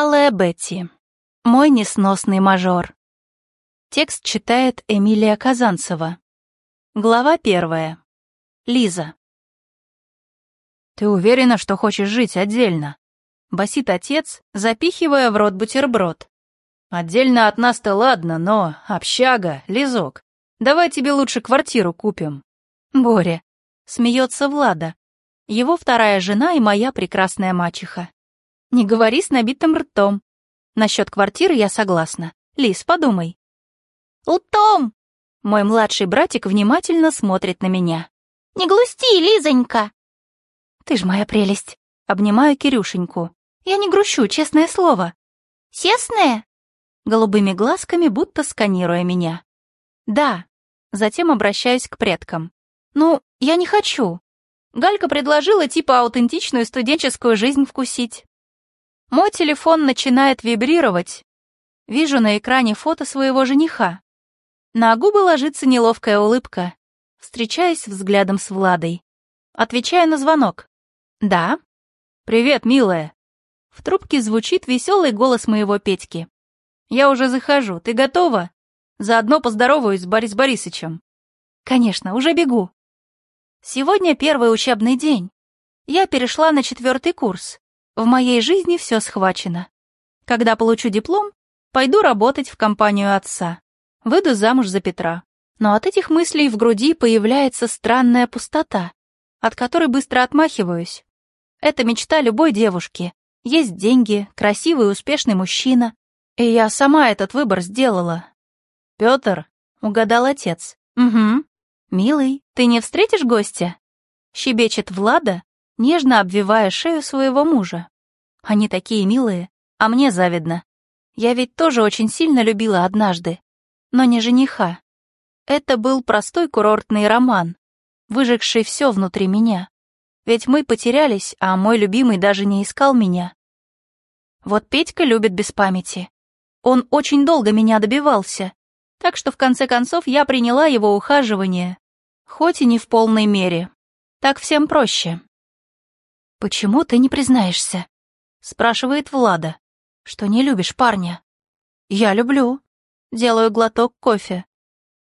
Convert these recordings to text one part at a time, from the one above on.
Алая Бетти. Мой несносный мажор. Текст читает Эмилия Казанцева. Глава первая. Лиза. «Ты уверена, что хочешь жить отдельно?» — басит отец, запихивая в рот бутерброд. «Отдельно от нас-то ладно, но общага, лизок. Давай тебе лучше квартиру купим». Боря. Смеется Влада. Его вторая жена и моя прекрасная мачеха. Не говори с набитым ртом. Насчет квартиры я согласна. Лиз, подумай. Утом! Мой младший братик внимательно смотрит на меня. Не глусти, Лизонька! Ты ж моя прелесть. Обнимаю Кирюшеньку. Я не грущу, честное слово. Сесное? Голубыми глазками, будто сканируя меня. Да. Затем обращаюсь к предкам. Ну, я не хочу. Галька предложила типа аутентичную студенческую жизнь вкусить. Мой телефон начинает вибрировать. Вижу на экране фото своего жениха. На губы ложится неловкая улыбка. Встречаюсь взглядом с Владой. Отвечаю на звонок. «Да?» «Привет, милая!» В трубке звучит веселый голос моего Петьки. «Я уже захожу. Ты готова? Заодно поздороваюсь с Борис Борисовичем». «Конечно, уже бегу». Сегодня первый учебный день. Я перешла на четвертый курс. В моей жизни все схвачено. Когда получу диплом, пойду работать в компанию отца. Выйду замуж за Петра. Но от этих мыслей в груди появляется странная пустота, от которой быстро отмахиваюсь. Это мечта любой девушки. Есть деньги, красивый и успешный мужчина. И я сама этот выбор сделала. Пётр, угадал отец. Угу. Милый, ты не встретишь гостя? Щебечет Влада, нежно обвивая шею своего мужа. Они такие милые, а мне завидно. Я ведь тоже очень сильно любила однажды, но не жениха. Это был простой курортный роман, выжегший все внутри меня. Ведь мы потерялись, а мой любимый даже не искал меня. Вот Петька любит без памяти. Он очень долго меня добивался, так что в конце концов я приняла его ухаживание, хоть и не в полной мере. Так всем проще. «Почему ты не признаешься?» — спрашивает Влада. «Что не любишь парня?» «Я люблю». Делаю глоток кофе.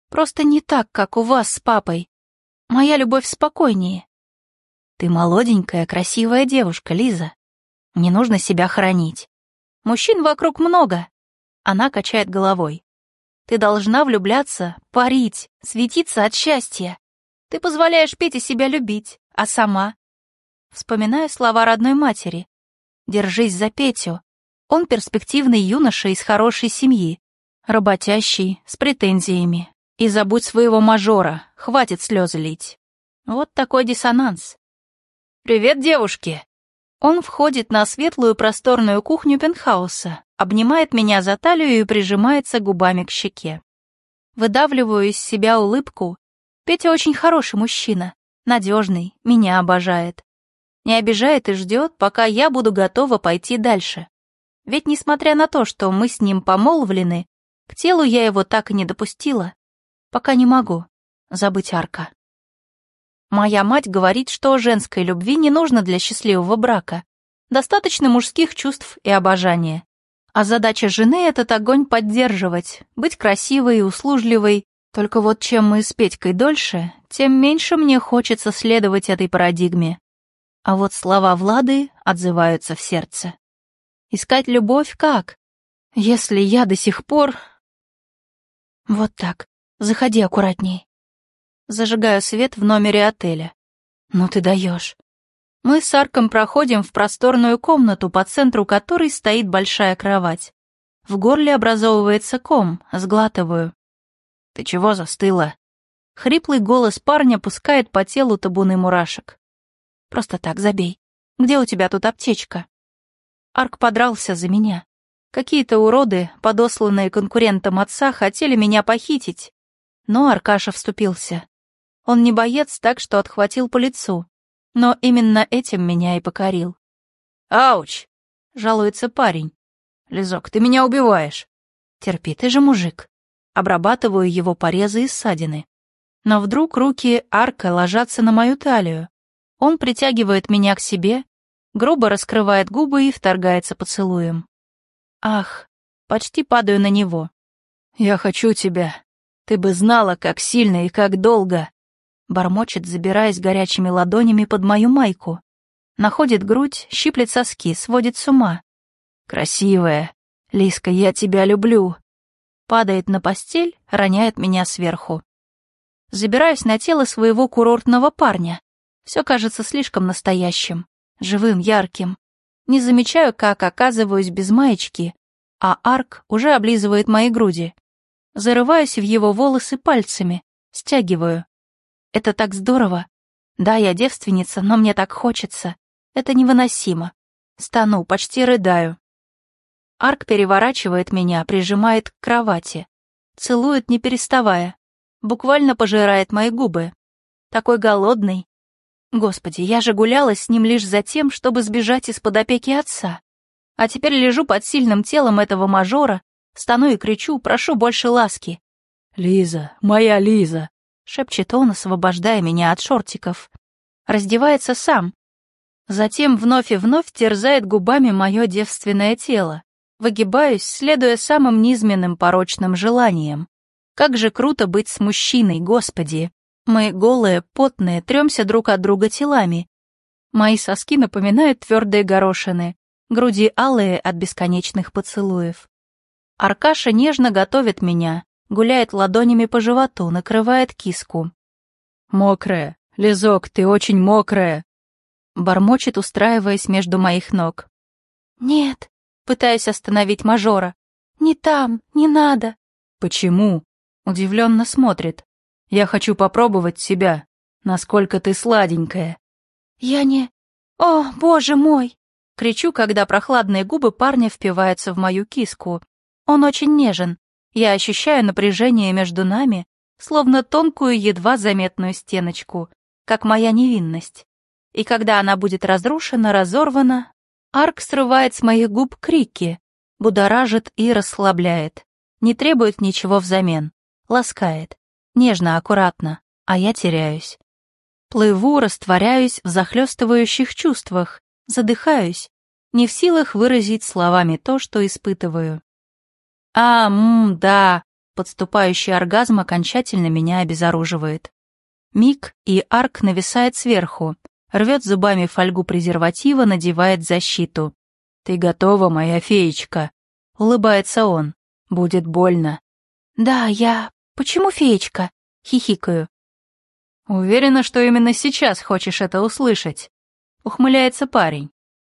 «Просто не так, как у вас с папой. Моя любовь спокойнее. Ты молоденькая, красивая девушка, Лиза. Не нужно себя хранить. Мужчин вокруг много. Она качает головой. Ты должна влюбляться, парить, светиться от счастья. Ты позволяешь Пете себя любить, а сама... Вспоминаю слова родной матери. Держись за Петю. Он перспективный юноша из хорошей семьи, работящий, с претензиями. И забудь своего мажора, хватит слезы лить. Вот такой диссонанс. «Привет, девушки!» Он входит на светлую просторную кухню пентхауса, обнимает меня за талию и прижимается губами к щеке. Выдавливаю из себя улыбку. Петя очень хороший мужчина, надежный, меня обожает. Не обижает и ждет, пока я буду готова пойти дальше. Ведь несмотря на то, что мы с ним помолвлены, к телу я его так и не допустила. Пока не могу забыть Арка. Моя мать говорит, что женской любви не нужно для счастливого брака. Достаточно мужских чувств и обожания. А задача жены — этот огонь поддерживать, быть красивой и услужливой. Только вот чем мы с Петькой дольше, тем меньше мне хочется следовать этой парадигме. А вот слова Влады отзываются в сердце. Искать любовь как? Если я до сих пор... Вот так. Заходи аккуратней. Зажигаю свет в номере отеля. Ну ты даешь. Мы с Арком проходим в просторную комнату, по центру которой стоит большая кровать. В горле образовывается ком, сглатываю. «Ты чего застыла?» Хриплый голос парня пускает по телу табуны мурашек. «Просто так, забей. Где у тебя тут аптечка?» Арк подрался за меня. Какие-то уроды, подосланные конкурентом отца, хотели меня похитить. Но Аркаша вступился. Он не боец, так что отхватил по лицу. Но именно этим меня и покорил. «Ауч!» — жалуется парень. «Лизок, ты меня убиваешь!» «Терпи, ты же мужик!» Обрабатываю его порезы и ссадины. Но вдруг руки арка ложатся на мою талию. Он притягивает меня к себе, грубо раскрывает губы и вторгается поцелуем. Ах, почти падаю на него. «Я хочу тебя. Ты бы знала, как сильно и как долго!» Бормочет, забираясь горячими ладонями под мою майку. Находит грудь, щиплет соски, сводит с ума. «Красивая! Лиска, я тебя люблю!» Падает на постель, роняет меня сверху. Забираюсь на тело своего курортного парня. Все кажется слишком настоящим, живым, ярким. Не замечаю, как оказываюсь без маечки, а Арк уже облизывает мои груди. Зарываюсь в его волосы пальцами, стягиваю. Это так здорово. Да, я девственница, но мне так хочется. Это невыносимо. Стану, почти рыдаю. Арк переворачивает меня, прижимает к кровати. Целует, не переставая. Буквально пожирает мои губы. Такой голодный. Господи, я же гуляла с ним лишь за тем, чтобы сбежать из-под опеки отца. А теперь лежу под сильным телом этого мажора, стану и кричу, прошу больше ласки. «Лиза, моя Лиза!» — шепчет он, освобождая меня от шортиков. Раздевается сам. Затем вновь и вновь терзает губами мое девственное тело. Выгибаюсь, следуя самым низменным порочным желаниям. Как же круто быть с мужчиной, господи! Мы голые, потные, трёмся друг от друга телами. Мои соски напоминают твердые горошины, груди алые от бесконечных поцелуев. Аркаша нежно готовит меня, гуляет ладонями по животу, накрывает киску. «Мокрая! Лизок, ты очень мокрая!» Бормочет, устраиваясь между моих ног. «Нет!» — пытаюсь остановить мажора. «Не там, не надо!» «Почему?» Удивленно смотрит. «Я хочу попробовать себя. Насколько ты сладенькая». «Я не... О, боже мой!» Кричу, когда прохладные губы парня впиваются в мою киску. Он очень нежен. Я ощущаю напряжение между нами, словно тонкую, едва заметную стеночку, как моя невинность. И когда она будет разрушена, разорвана, Арк срывает с моих губ крики, будоражит и расслабляет, не требует ничего взамен ласкает, нежно, аккуратно, а я теряюсь. Плыву, растворяюсь в захлестывающих чувствах, задыхаюсь, не в силах выразить словами то, что испытываю. А, мм, да, подступающий оргазм окончательно меня обезоруживает. Миг, и арк нависает сверху, рвет зубами фольгу презерватива, надевает защиту. «Ты готова, моя феечка?» — улыбается он. «Будет больно». «Да, я... «Почему феечка?» — хихикаю. «Уверена, что именно сейчас хочешь это услышать», — ухмыляется парень.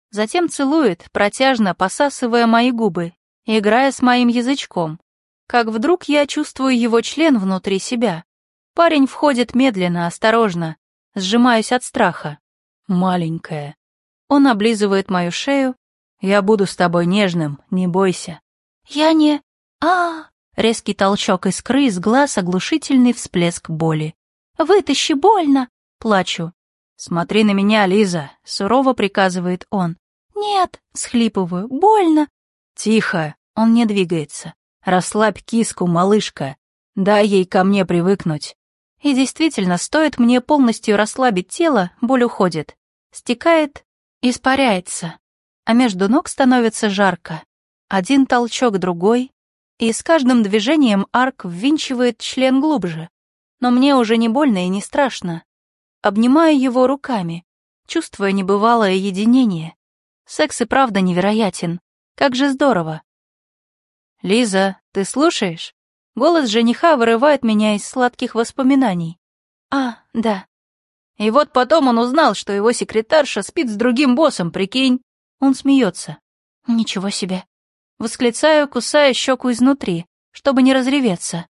Затем целует, протяжно посасывая мои губы, играя с моим язычком. Как вдруг я чувствую его член внутри себя. Парень входит медленно, осторожно, сжимаюсь от страха. «Маленькая». Он облизывает мою шею. «Я буду с тобой нежным, не бойся». «Я не... а, -а, Резкий толчок искры из глаз, оглушительный всплеск боли. «Вытащи, больно!» Плачу. «Смотри на меня, Лиза!» — сурово приказывает он. «Нет!» — схлипываю. «Больно!» «Тихо!» — он не двигается. «Расслабь киску, малышка. Дай ей ко мне привыкнуть». И действительно, стоит мне полностью расслабить тело, боль уходит. Стекает, испаряется. А между ног становится жарко. Один толчок, другой, и с каждым движением Арк ввинчивает член глубже. Но мне уже не больно и не страшно. Обнимаю его руками, чувствуя небывалое единение. Секс и правда невероятен. Как же здорово. «Лиза, ты слушаешь?» Голос жениха вырывает меня из сладких воспоминаний. «А, да». И вот потом он узнал, что его секретарша спит с другим боссом, прикинь. Он смеется. «Ничего себе». Восклицаю, кусая щеку изнутри, чтобы не разреветься.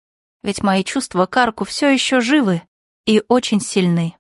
Ведь мои чувства к Арку все еще живы и очень сильны.